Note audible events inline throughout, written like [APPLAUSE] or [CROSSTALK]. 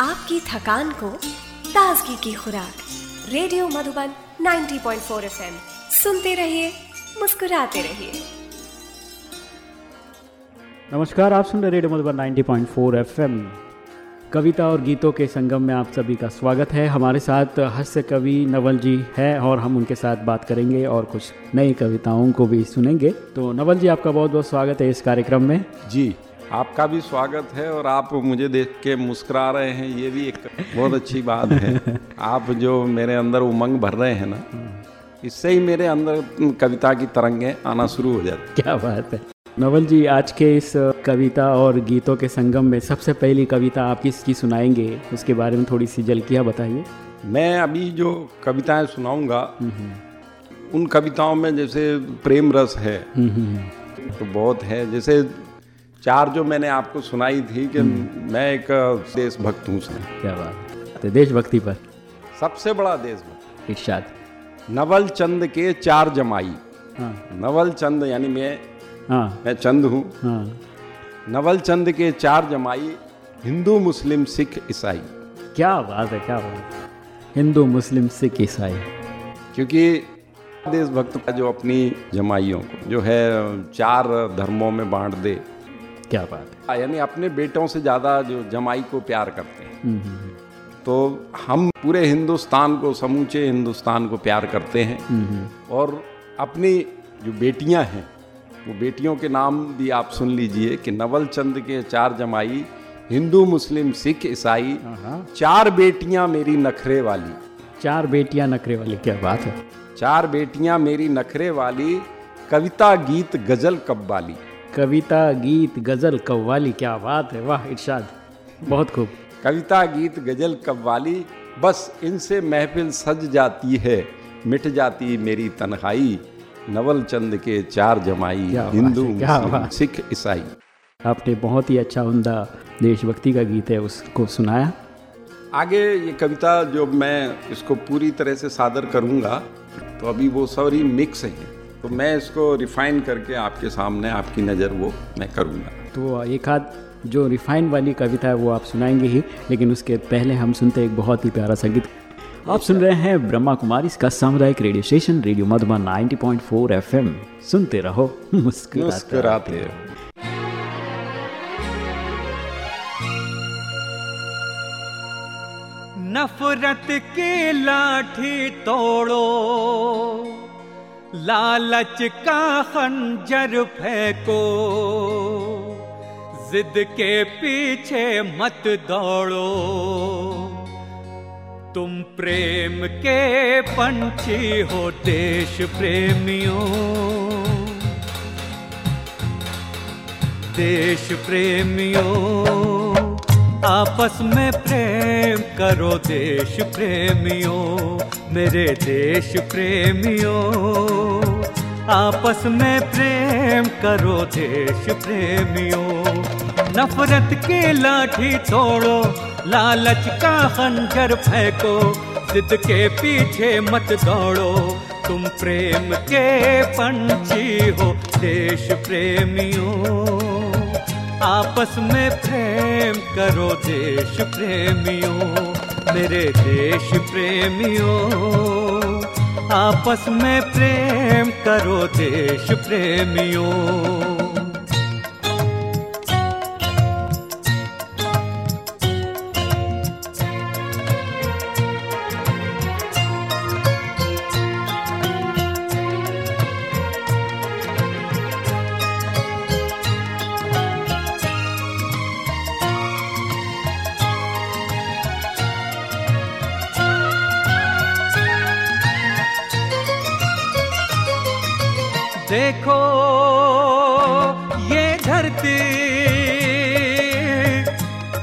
आपकी थकान को ताजगी की खुराक। Radio Madhuban 90.4 FM. सुनते रहिए मुस्कुराते रहिए। नमस्कार आप सुन रहे रेडियो मधुबन 90.4 एफएम। कविता और गीतों के संगम में आप सभी का स्वागत है। हमारे साथ हास्य कवि नवल जी है और हम उनके साथ बात करेंगे और कुछ नई कविताओं को भी सुनेंगे। तो नवल जी आपका बहुत बहुत स्वागत है इस कार्यक्रम में। जी। आपका भी स्वागत है और आप मुझे देख के मुस्कुरा रहे हैं ये भी एक बहुत अच्छी बात है। [LAUGHS] आप जो मेरे अंदर उमंग भर रहे हैं ना इससे ही मेरे अंदर कविता की तरंगें आना शुरू हो जाती क्या बात है। नवल जी आज के इस कविता और गीतों के संगम में सबसे पहली कविता आप किसकी सुनाएँगे उसके बारे में थोड़ी सी झलकियाँ बताइए। मैं अभी जो कविताएँ सुनाऊँगा उन कविताओं में जैसे प्रेम रस है तो बहुत है जैसे चार जो मैंने आपको सुनाई थी कि मैं एक देशभक्त हूँ सर क्या बात है। देशभक्ति पर? सबसे बड़ा देशभक्त। इर्शाद। नवल चंद के चार जमाई। हाँ। नवल चंद यानी मैं हाँ। मैं चंद हूँ। हाँ। नवल चंद के चार जमाई हिंदू मुस्लिम सिख ईसाई। क्या बात है क्या बात है। हिंदू मुस्लिम सिख ईसाई। क्योंकि देशभक्त का जो अपनी जमाइयों को जो है चार धर्मों में बांट दे क्या बात है? यानी अपने बेटों से ज़्यादा जो जमाई को प्यार करते हैं। हम्म, हम्म, तो हम पूरे हिंदुस्तान को समूचे हिंदुस्तान को प्यार करते हैं हम्म, और अपनी जो बेटियाँ हैं वो बेटियों के नाम भी आप सुन लीजिए कि नवल चंद के चार जमाई हिंदू मुस्लिम सिख ईसाई हाँ। चार बेटियाँ मेरी नखरे वाली। चार बेटियाँ नखरे वाली क्या बात है? चार बेटियाँ मेरी नखरे वाली कविता गीत गज़ल कव्वाली। कविता गीत गज़ल कव्वाली क्या बात है वाह इरशाद। बहुत खूब। कविता गीत गज़ल कव्वाली बस इनसे महफिल सज जाती है मिट जाती मेरी तन्हाई नवल चंद के चार जमाई हिंदू। सिख ईसाई। आपने बहुत ही अच्छा उमदा देशभक्ति का गीत है उसको सुनाया। आगे ये कविता जो मैं इसको पूरी तरह से सादर करूँगा तो अभी वो सारी मिक्स है। तो मैं इसको रिफाइन करके आपके सामने आपकी नज़र वो मैं करूँगा तो एक आध जो रिफाइन वाली कविता है वो आप सुनाएँगे ही लेकिन उसके पहले हम सुनते एक बहुत ही प्यारा संगीत आप सुन रहे हैं ब्रह्मा कुमारी इसका सामुदायिक radio station radio Madhuban 90.4 FM सुनते रहो मुस्कुराते। रहो। नफरत की लाठी तोड़ो लालच का खंजर फेंको। जिद के पीछे मत दौड़ो। तुम प्रेम के पंछी हो देश प्रेमियों। देश प्रेमियों। आपस में प्रेम करो देश प्रेमियों, मेरे देश प्रेमियों। आपस में प्रेम करो देश प्रेमियों। नफरत की लाठी तोड़ो, लालच का खंजर फेंको, जिद के पीछे मत दौड़ो। तुम प्रेम के पंछी हो देश प्रेमियों। आपस में प्रेम करो देश प्रेमियों, मेरे देश प्रेमियों। आपस में प्रेम करो देश प्रेमियों। धरती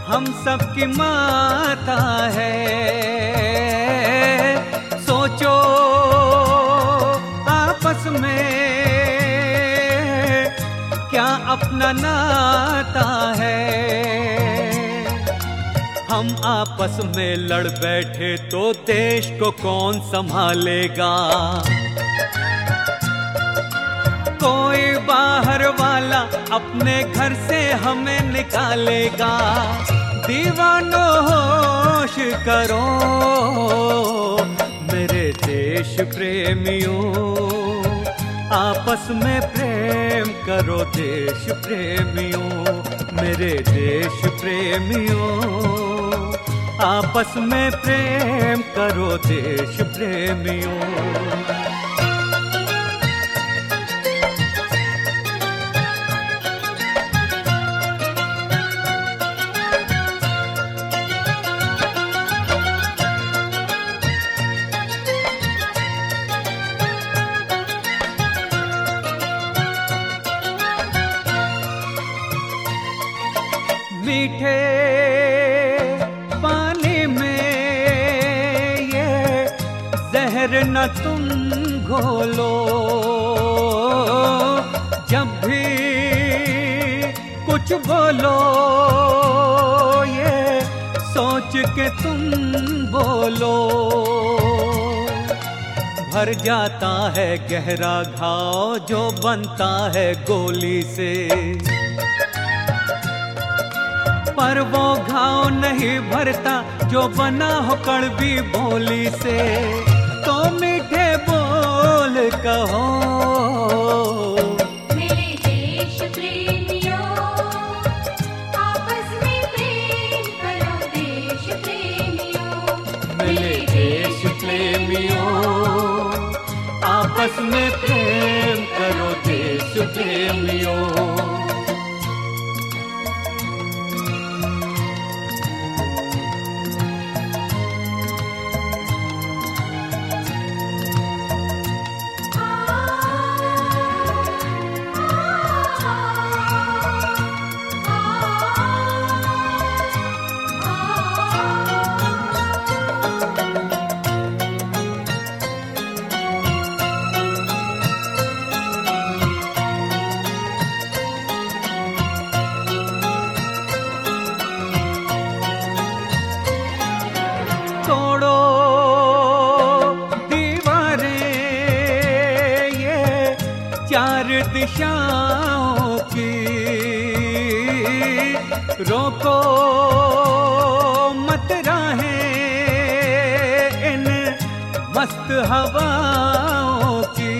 हम सबकी माता है। सोचो आपस में क्या अपना नाता है। हम आपस में लड़ बैठे तो देश को कौन संभालेगा? कोई बाहर वाला अपने घर से हमें निकालेगा। दीवानो हो करो मेरे देश प्रेमियों, आपस में प्रेम करो देश प्रेमियों, मेरे देश प्रेमियों, आपस में प्रेम करो देश प्रेमियों। तुम घोलो। जब भी कुछ बोलो, ये सोच के तुम बोलो। भर जाता है गहरा घाव जो बनता है गोली से। पर वो घाव नहीं भरता जो बना हो कड़वी बोली से। बोल कहो। मेरे देश प्रेमियों आपस में प्रेम करो देश प्रेमियों। मेरे देश प्रेमियों आपस में हवाओं की।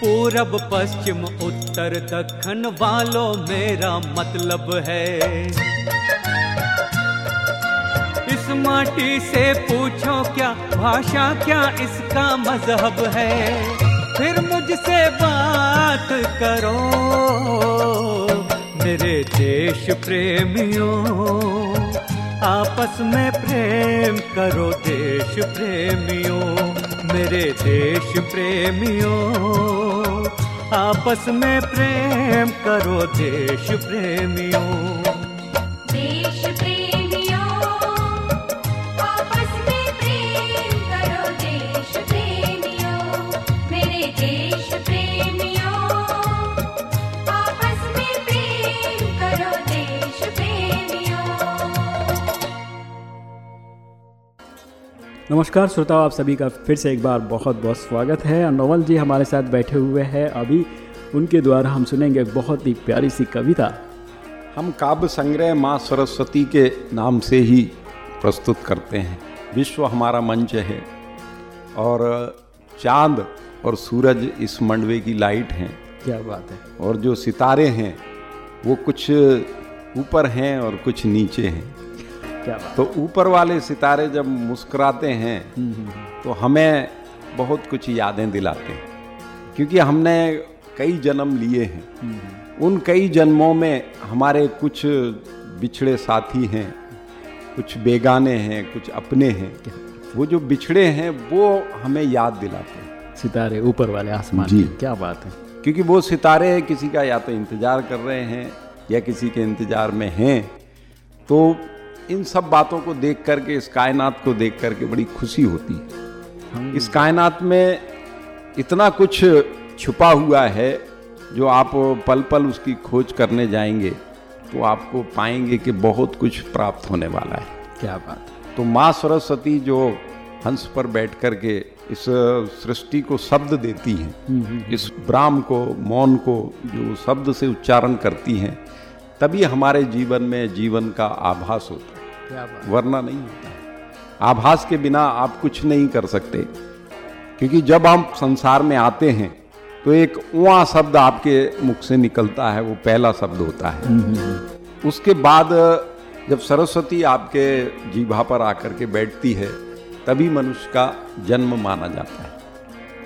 पूरब, पश्चिम, उत्तर, दक्षिण वालों मेरा मतलब है। इस माटी से पूछो क्या, भाषा क्या इसका मज़हब है? फिर मुझसे बात करो, मेरे देश प्रेमियों। आपस में प्रेम करो देश प्रेमियों, मेरे देश प्रेमियों। आपस में प्रेम करो देश प्रेमियों। नमस्कार श्रोताओ आप सभी का फिर से एक बार बहुत बहुत स्वागत है। और नवल जी हमारे साथ बैठे हुए हैं। अभी उनके द्वारा हम सुनेंगे बहुत ही प्यारी सी कविता। हम काव्य संग्रह माँ सरस्वती के नाम से ही प्रस्तुत करते हैं। विश्व हमारा मंच है और चाँद और सूरज इस मंडवे की लाइट हैं। क्या बात है। और जो सितारे हैं वो कुछ ऊपर हैं और कुछ नीचे हैं। क्या बात? तो ऊपर वाले सितारे जब मुस्कुराते हैं तो हमें बहुत कुछ यादें दिलाते हैं। क्योंकि हमने कई जन्म लिए हैं। उन कई जन्मों में हमारे कुछ बिछड़े साथी हैं कुछ बेगाने हैं कुछ अपने हैं। वो जो बिछड़े हैं वो हमें याद दिलाते हैं। सितारे ऊपर वाले आसमान जी। क्या बात है। क्योंकि वो सितारे किसी का या तो इंतज़ार कर रहे हैं या किसी के इंतज़ार में हैं। तो इन सब बातों को देख करके इस कायनात को देख करके बड़ी खुशी होती है। इस कायनात में इतना कुछ छुपा हुआ है जो आप पल पल उसकी खोज करने जाएँगे तो आपको पाएँगे कि बहुत कुछ प्राप्त होने वाला है। क्या बात है। तो माँ सरस्वती जो हंस पर बैठ कर के इस सृष्टि को शब्द देती हैं इस ब्राह्म को मौन को जो शब्द से उच्चारण करती हैं तभी हमारे जीवन में जीवन का आभास होता है। वरना नहीं होता। आभास के बिना आप कुछ नहीं कर सकते। क्योंकि जब हम संसार में आते हैं तो एक उआ शब्द आपके मुख से निकलता है वो पहला शब्द होता है। उसके बाद जब सरस्वती आपके जीभा पर आकर के बैठती है तभी मनुष्य का जन्म माना जाता है।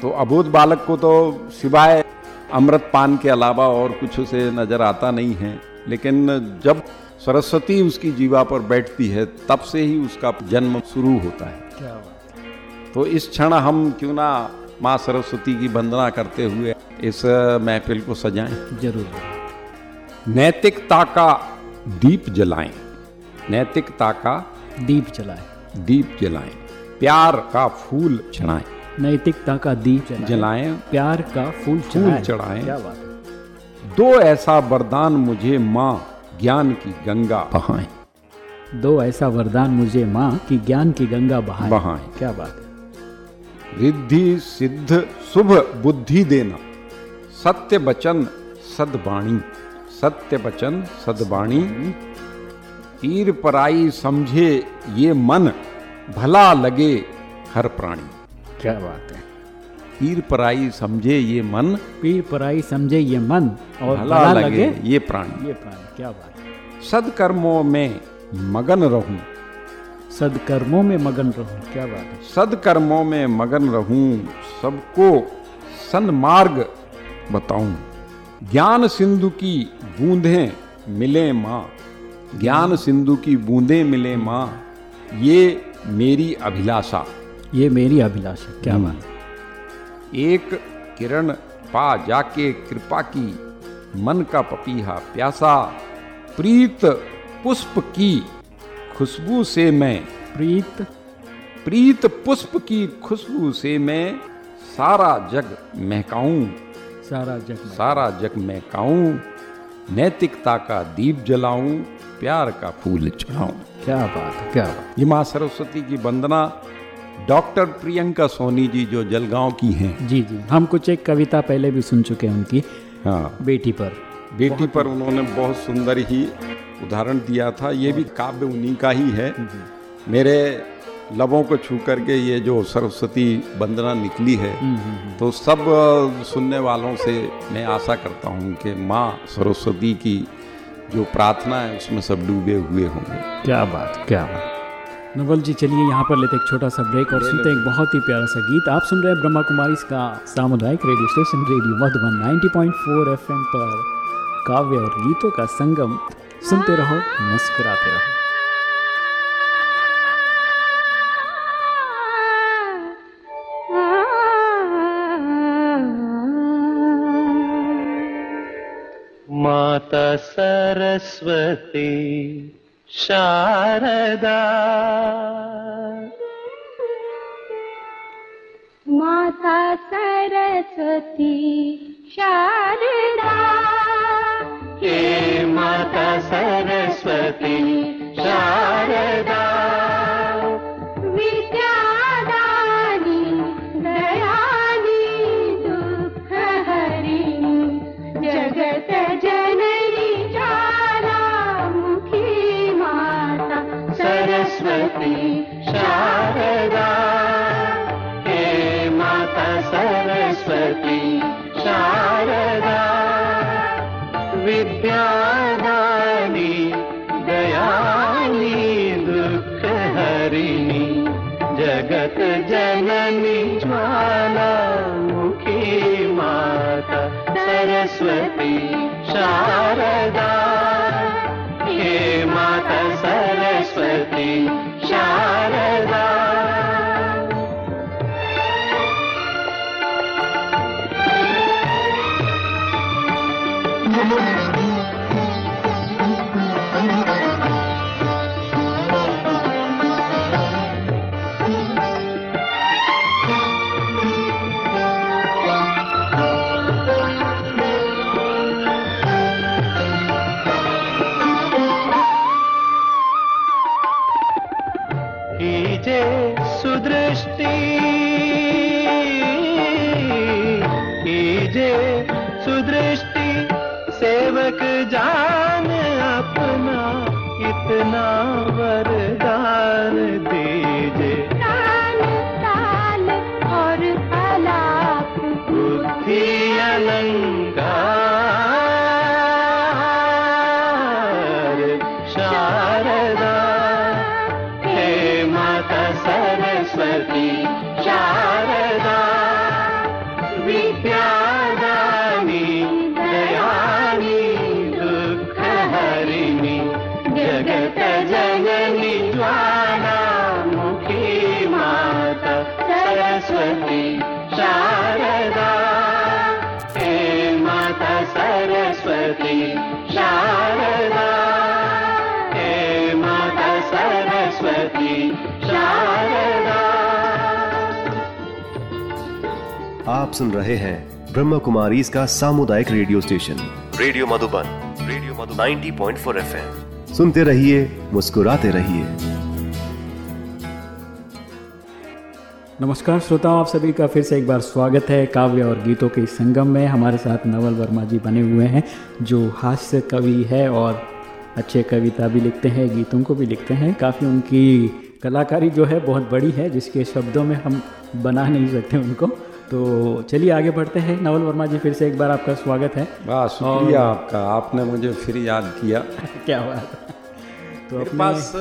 तो अबोध बालक को तो सिवाय अमृत पान के अलावा और कुछ उसे नज़र आता नहीं है लेकिन जब सरस्वती उसकी जीवा पर बैठती है तब से ही उसका जन्म शुरू होता है। क्या तो इस क्षण हम क्यों ना माँ सरस्वती की वंदना करते हुए इस महफिल को सजाएँ। ज़रूर। नैतिकता का दीप जलाएँ। नैतिकता का दीप जलाए। दीप जलाएँ। प्यार का फूल चढ़ाएँ। नैतिकता का दीप जलाए। प्यार का फूल चढ़ाएँ। क्या बात है। दो ऐसा वरदान मुझे माँ ज्ञान की गंगा बहाए। दो ऐसा वरदान मुझे माँ की ज्ञान की गंगा बहाए। बहाएँ। क्या बात है। रिद्धि सिद्ध शुभ बुद्धि देना। सत्य वचन सदवाणी। सत्य वचन सदवाणी। तीर पराई समझे ये मन भला लगे हर प्राणी। क्या बात है। तीर पराई समझे ये मन। पीर पराई समझे ये मन और भला भला लगे लगे ये प्राणी। ये प्राणी क्या बात सदकर्मों में मगन रहूँ। सदकर्मों में मगन रहो क्या बात है। सदकर्मों में मगन रहूँ सबको सन्मार्ग बताऊँ। ज्ञान सिंधु की बूंदें मिले माँ ज्ञान सिंधु की बूंदें मिले माँ ये मेरी अभिलाषा। ये मेरी अभिलाषा क्या हम्म। बात है। एक किरण पा जाके कृपा की मन का पपीहा प्यासा प्रीत पुष्प की खुशबू से मैं प्रीत? प्रीत पुष्प की खुशबू से मैं सारा जग महकाऊं। सारा जग सारा जग महकाऊं नैतिकता का दीप जलाऊं प्यार का फूल चढ़ाऊं। क्या बात है क्या बात। ये माँ सरस्वती की वंदना डॉक्टर प्रियंका सोनी जी जो जलगांव की हैं। जी जी। हम कुछ एक कविता पहले भी सुन चुके हैं उनकी। हाँ। बेटी पर। बेटी पर उन्होंने बहुत सुंदर ही उदाहरण दिया था। ये भी काव्य उन्हीं का ही है। मेरे लबों को छू करके ये जो सरस्वती वंदना निकली है तो सब सुनने वालों से मैं आशा करता हूँ कि माँ सरस्वती की जो प्रार्थना है उसमें सब डूबे हुए होंगे। क्या बात क्या बात। नवल जी चलिए यहाँ पर लेते एक छोटा सा ब्रेक और सुनते हैं एक बहुत ही प्यारा सा गीत। आप सुन रहे हैं ब्रह्मा कुमारी का सामुदायिक radio station radio Madhuban 90.4 FM पर। काव्य और गीतों का संगम। सुनते रहो मुस्कुराते रहो। माता सरस्वती शारदा। माता सरस्वती शारदा। हे माता सरस्वती शारदा शारदा विद्यादानी दयानी दुःखहरिणी जगत जननी मुखी माता सरस्वती शारदा। हे माता सरस्वती वरदान दीजे आप सुन रहे हैं ब्रह्म कुमारी इसका सामुदायिक radio station. Radio Madhuban radio Madhuban. 90.4 FM. सुनते रहिए मुस्कुराते रहिए। नमस्कार श्रोताओं आप सभी का फिर से एक बार स्वागत है काव्य और गीतों के संगम में। हमारे साथ नवल वर्मा जी बने हुए हैं जो हास्य कवि है और अच्छे कविता भी लिखते हैं गीतों को भी लिखते हैं। काफ़ी उनकी कलाकारी जो है बहुत बड़ी है जिसके शब्दों में हम बना नहीं सकते उनको। तो चलिए आगे बढ़ते हैं। नवल वर्मा जी फिर से एक बार आपका स्वागत है। वाह शुक्रिया आपका। आपने मुझे फिर याद किया। [LAUGHS] क्या बात तो मेरे अपने पास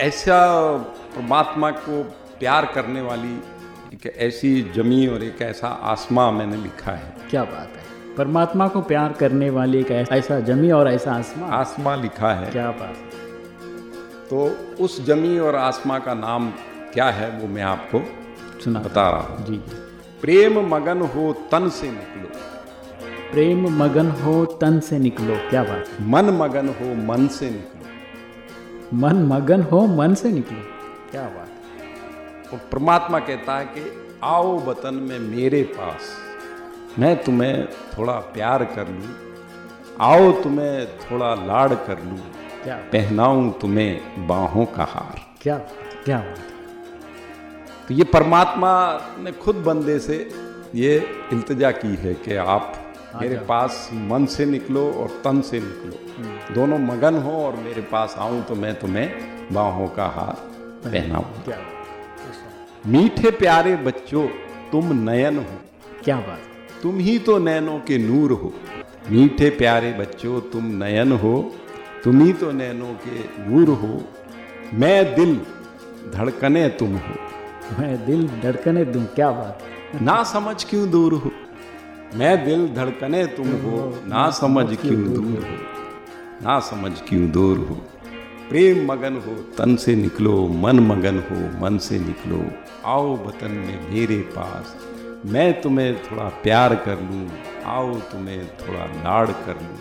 ऐसा परमात्मा को प्यार करने वाली एक ऐसी जमी और एक ऐसा आसमां मैंने लिखा है। क्या बात है। परमात्मा को प्यार करने वाली एक ऐसा- ऐसा जमी और ऐसा आसमां। आसमां लिखा है। क्या बात तो उस जमी और आसमां का नाम क्या है वो मैं आपको सुना। बता रहा हूँ। जी। प्रेम मगन हो तन से निकलो। प्रेम मगन हो तन से निकलो क्या बात मन मगन हो मन से निकलो। मन मगन हो मन से निकलो क्या बात और परमात्मा कहता है कि आओ वतन में मेरे पास मैं तुम्हें थोड़ा प्यार कर लूँ आओ तुम्हें थोड़ा लाड़ कर लूँ क्या पहनाऊं तुम्हें बाहों का हार। क्या क्या बात। तो ये परमात्मा ने खुद बंदे से ये इल्तजा की है कि आप मेरे पास मन से निकलो और तन से निकलो। दोनों मगन हो और मेरे पास आऊँ तो मैं तुम्हें बाहों का हार पहनाऊं मीठे प्यारे बच्चों तुम नयन हो। क्या बात। है, तुम ही तो नैनों के नूर हो। मीठे प्यारे बच्चों तुम नयन हो। तुम ही तो नैनों के नूर हो। मैं दिल धड़कने तुम हो। मैं दिल धड़कने दूँ क्या बात ना समझ क्यों दूर हो? मैं दिल धड़कने तुम हो ना समझ क्यों दूर हो? ना समझ क्यों दूर हो? प्रेम मगन हो तन से निकलो मन मगन हो मन से निकलो। आओ वतन में मेरे पास मैं तुम्हें थोड़ा प्यार कर लूँ आओ तुम्हें थोड़ा लाड़ कर लूँ।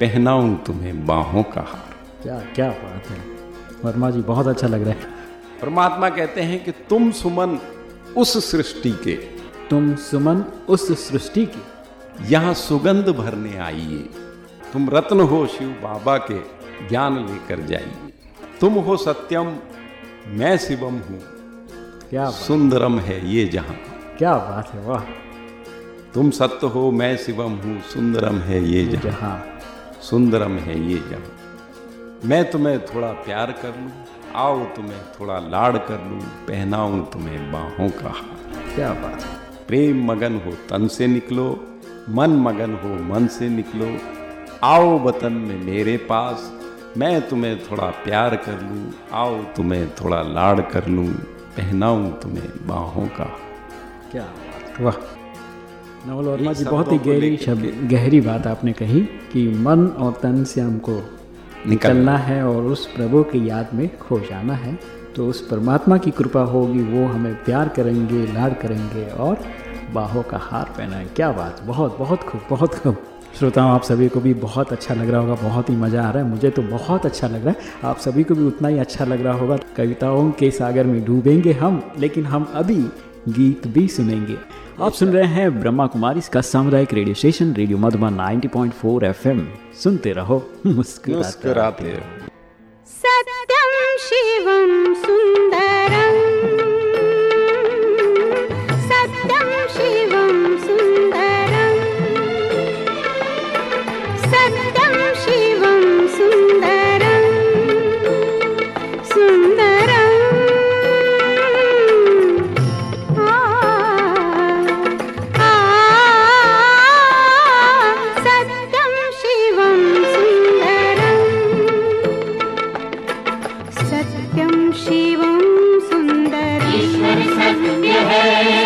पहनाऊं तुम्हें बाहों का हार। क्या क्या बात है। वर्मा जी बहुत अच्छा लग रहा है। परमात्मा कहते हैं कि तुम सुमन उस सृष्टि के। तुम सुमन उस सृष्टि के। यहाँ सुगंध भरने आइए। तुम रत्न हो शिव बाबा के ज्ञान लेकर जाइए। तुम हो सत्यम मैं शिवम हूँ। क्या बात। सुंदरम है ये जहाँ। क्या बात है वाह। तुम सत्य हो मैं शिवम हूँ सुंदरम है ये जहाँ। जहाँ। सुंदरम है ये जहाँ। मैं तुम्हें थोड़ा प्यार कर लूँ। आओ तुम्हें थोड़ा लाड़ कर लूँ पहनाऊँ तुम्हें बाहों का हार। क्या बात है। प्रेम मगन हो तन से निकलो मन मगन हो मन से निकलो। आओ वतन में मेरे पास मैं तुम्हें थोड़ा प्यार कर लूँ आओ तुम्हें थोड़ा लाड़ कर लूँ पहनाऊँ तुम्हें बाहों का क्या बात वाह। नवल वर्मा जी बहुत ही गहरी शब्द गहरी बात आपने कही कि मन और तन से हमको निकलना है और उस प्रभु की याद में खो जाना है। तो उस परमात्मा की कृपा होगी वो हमें प्यार करेंगे लाड करेंगे और बाहों का हार पहनाए। क्या बात बहुत बहुत खूब बहुत खूब। श्रोताओं आप सभी को भी बहुत अच्छा लग रहा होगा बहुत ही मज़ा आ रहा है। मुझे तो बहुत अच्छा लग रहा है। आप सभी को भी उतना ही अच्छा लग रहा होगा। कविताओं के सागर में डूबेंगे हम लेकिन हम अभी गीत भी सुनेंगे। आप सुन रहे हैं ब्रह्मा कुमारी इसका सामुदायिक radio station radio Madhuban 90.4 FM. सुनते रहो मुस्कुराते मुस्कुराते रहो। सत्यम शिवम सुन्दरम्। है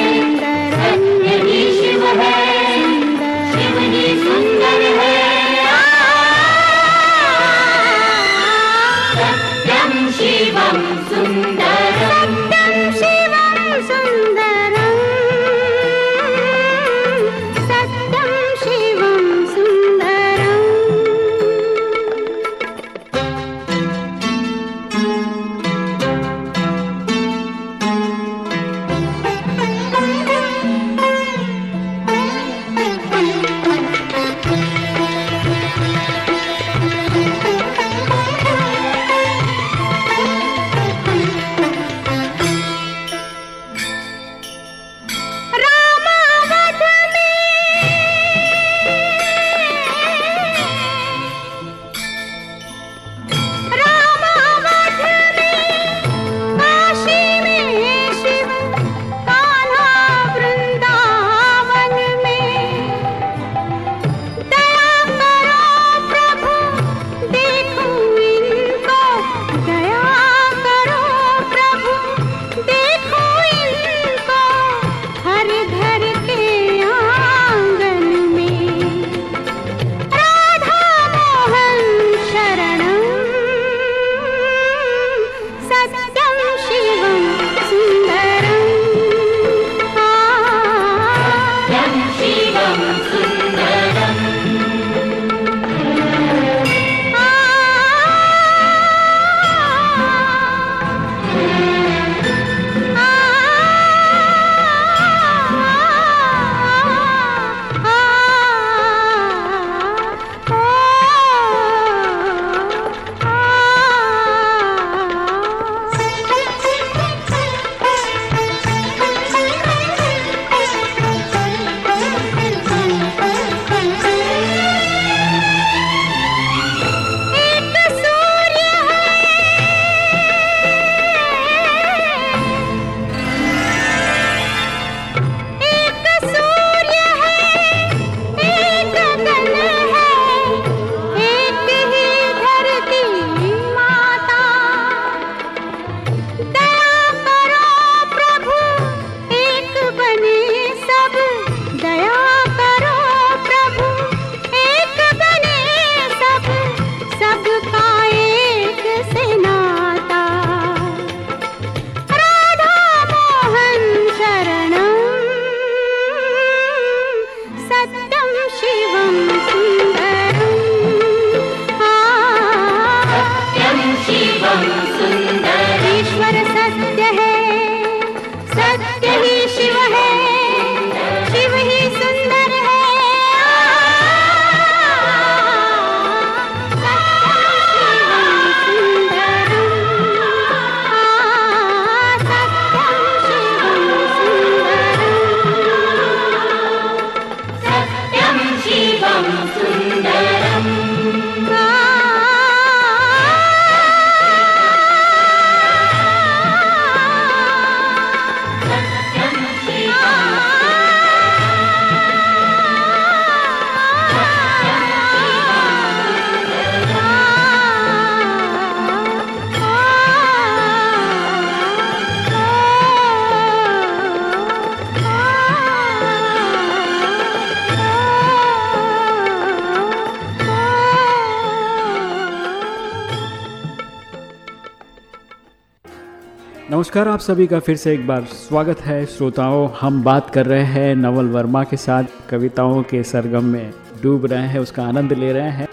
नमस्कार आप सभी का फिर से एक बार स्वागत है। श्रोताओं हम बात कर रहे हैं नवल वर्मा के साथ कविताओं के सरगम में डूब रहे हैं उसका आनंद ले रहे हैं।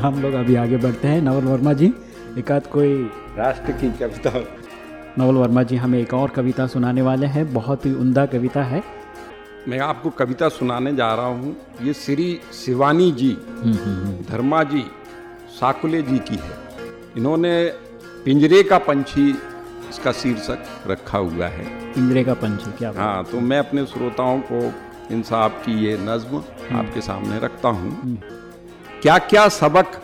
हम लोग अभी आगे बढ़ते हैं। नवल वर्मा जी एक आध कोई राष्ट्र की कविता। नवल वर्मा जी हमें एक और कविता सुनाने वाले हैं। बहुत ही उमदा कविता है। मैं आपको कविता सुनाने जा रहा हूँ। ये श्री शिवानी जी धर्मा जी साकुले जी की है। इन्होंने पिंजरे का पंछी इसका शीर्षक रखा हुआ है। इंद्रे का पंछी क्या हाँ तो मैं अपने श्रोताओं को इन साहब की ये नज्म आपके सामने रखता हूँ। क्या क्या सबक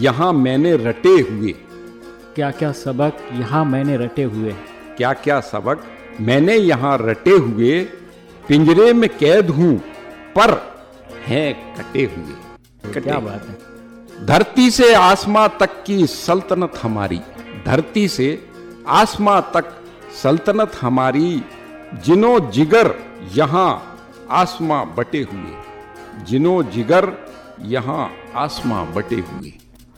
यहाँ मैंने रटे हुए? क्या क्या सबक यहाँ मैंने रटे हुए? क्या क्या सबक मैंने यहाँ रटे हुए? पिंजरे में कैद हूँ पर हैं कटे हुए। कटे क्या बात है। धरती से आसमां तक की सल्तनत हमारी। धरती से आसमां तक सल्तनत हमारी जिनो जिगर यहाँ आसमां बटे हुए। जिनो जिगर यहाँ आसमां बटे हुए।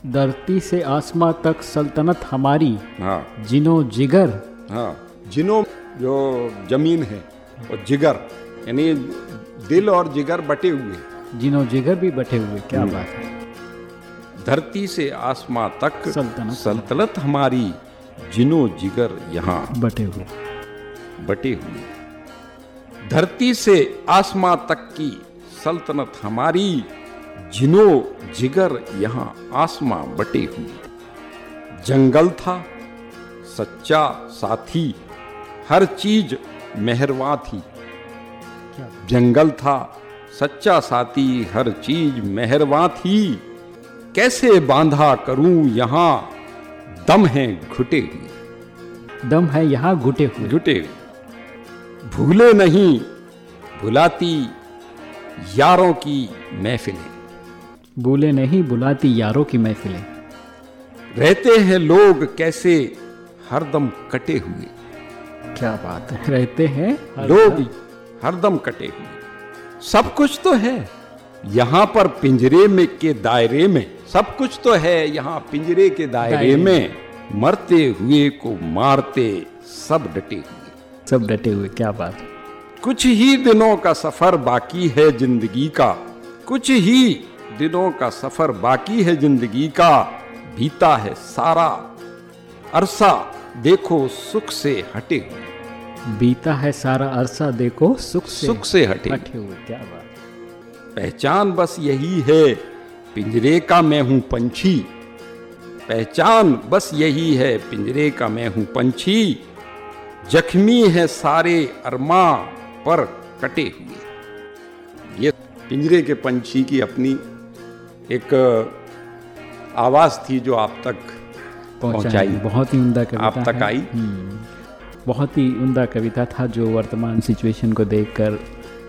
धरती से आसमां तक सल्तनत हमारी हाँ। जिनो जिगर। हाँ जिनो जो ज़मीन है और जिगर यानी दिल और जिगर बटे हुए। जिनो जिगर भी बटे हुए क्या बात है। धरती से आसमां तक सल्तनत। सल्तनत हमारी जिनो जिगर यहाँ। बटे हुए। बटे हुए। धरती से आसमां तक की सल्तनत हमारी जिनो जिगर यहाँ आसमां बटे हुए। जंगल था सच्चा साथी हर चीज़ मेहरवा थी। जंगल था सच्चा साथी हर चीज़ मेहरवा थी। कैसे बांधा करूँ यहाँ दम है घुटे हुए। दम है यहाँ घुटे हुए। जुटे भूले नहीं भुलाती यारों की महफिलें। भूले नहीं बुलाती यारों की महफिलें। रहते हैं लोग कैसे हरदम कटे हुए। क्या बात है। रहते हैं हर लोग हरदम कटे हुए। सब कुछ तो है। यहाँ पर पिंजरे में के दायरे में सब कुछ तो है यहाँ पिंजरे के दायरे में। मरते हुए को मारते सब डटे हुए। सब डटे हुए क्या बात। कुछ ही दिनों का सफ़र बाकी है ज़िंदगी का। कुछ ही दिनों का सफ़र बाकी है ज़िंदगी का। बीता है सारा अरसा देखो सुख से हटे हुए। बीता है सारा अरसा देखो सुख से सुख से हटे। हटे हुए क्या बात। पहचान बस यही है पिंजरे का मैं हूँ पंछी। पहचान बस यही है पिंजरे का मैं हूँ पंछी। जख्मी है सारे अरमा पर कटे हुए। ये पिंजरे के पंछी की अपनी एक आवाज़ थी जो आप तक पहुंचाई। बहुत ही उमदा कविता आप तक आई? हम्म, बहुत ही उमदा कविता था जो वर्तमान सिचुएशन को देखकर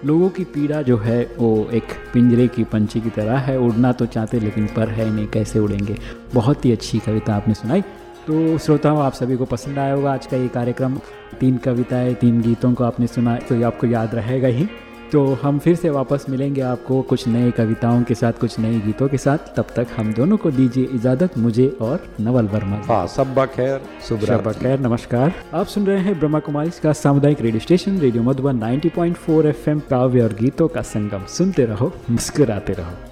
लोगों की पीड़ा जो है, वो एक पिंजरे की पंछी की तरह है। उड़ना तो चाहते लेकिन पर है नहीं, कैसे उड़ेंगे? बहुत ही अच्छी कविता आपने सुनाई। तो श्रोताओं, आप सभी को पसंद आया होगा आज का ये कार्यक्रम। तीन कविताएँ, तीन गीतों को आपने सुना तो ये आपको याद रहेगा ही। तो हम फिर से वापस मिलेंगे आपको कुछ नई कविताओं के साथ कुछ नए गीतों के साथ। तब तक हम दोनों को दीजिए इजाज़त मुझे और नवल वर्मा। हाँ सब बखैर सुबह नमस्कार। आप सुन रहे हैं ब्रह्मा कुमारी का सामुदायिक radio station radio Madhuban 90.4 FM काव्य और गीतों का संगम। सुनते रहो मुस्कुराते रहो।